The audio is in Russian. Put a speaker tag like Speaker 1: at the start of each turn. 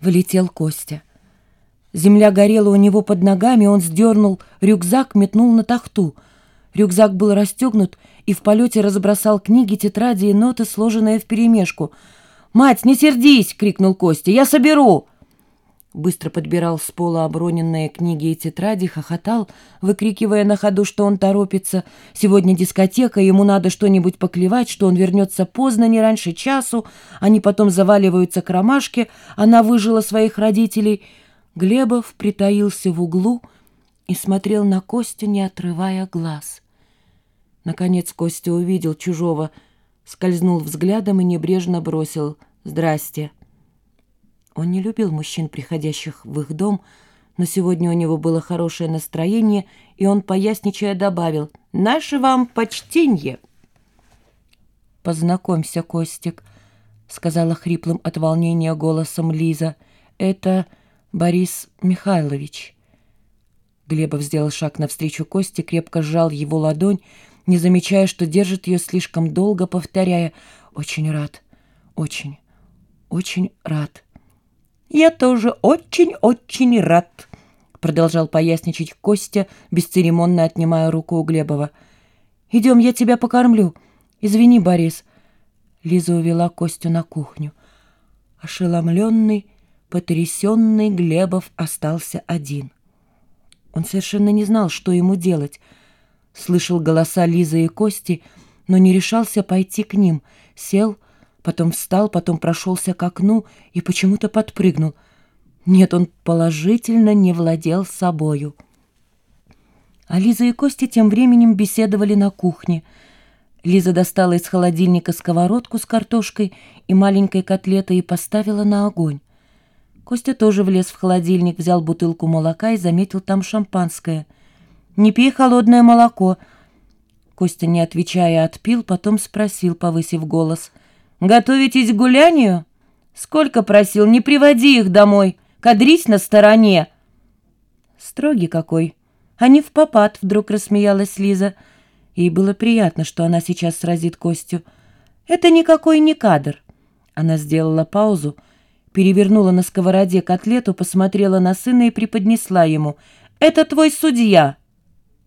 Speaker 1: Влетел Костя. Земля горела у него под ногами, он сдернул рюкзак, метнул на тахту. Рюкзак был расстегнут и в полете разбросал книги, тетради и ноты, сложенные вперемешку. «Мать, не сердись!» — крикнул Костя. «Я соберу!» Быстро подбирал с пола оброненные книги и тетради, хохотал, выкрикивая на ходу, что он торопится. Сегодня дискотека, ему надо что-нибудь поклевать, что он вернется поздно, не раньше часу. Они потом заваливаются к ромашке, она выжила своих родителей. Глебов притаился в углу и смотрел на Костю, не отрывая глаз. Наконец Костя увидел чужого, скользнул взглядом и небрежно бросил «Здрасте». Он не любил мужчин, приходящих в их дом, но сегодня у него было хорошее настроение, и он, поясничая, добавил «Наше вам почтенье!» «Познакомься, Костик», — сказала хриплым от волнения голосом Лиза. «Это Борис Михайлович». Глебов сделал шаг навстречу Косте, крепко сжал его ладонь, не замечая, что держит ее слишком долго, повторяя «Очень рад, очень, очень рад». «Я тоже очень-очень рад», — продолжал поясничать Костя, бесцеремонно отнимая руку у Глебова. «Идем, я тебя покормлю. Извини, Борис». Лиза увела Костю на кухню. Ошеломленный, потрясенный Глебов остался один. Он совершенно не знал, что ему делать. Слышал голоса Лизы и Кости, но не решался пойти к ним. Сел, потом встал, потом прошелся к окну и почему-то подпрыгнул. Нет, он положительно не владел собою. А Лиза и Костя тем временем беседовали на кухне. Лиза достала из холодильника сковородку с картошкой и маленькой котлетой и поставила на огонь. Костя тоже влез в холодильник, взял бутылку молока и заметил там шампанское. «Не пей холодное молоко!» Костя, не отвечая, отпил, потом спросил, повысив голос — Готовитесь к гулянию? Сколько просил, не приводи их домой, кадрись на стороне. Строгий какой. А не в попад, вдруг рассмеялась Лиза. Ей было приятно, что она сейчас сразит Костю. Это никакой не кадр. Она сделала паузу, перевернула на сковороде котлету, посмотрела на сына и преподнесла ему. «Это твой судья!»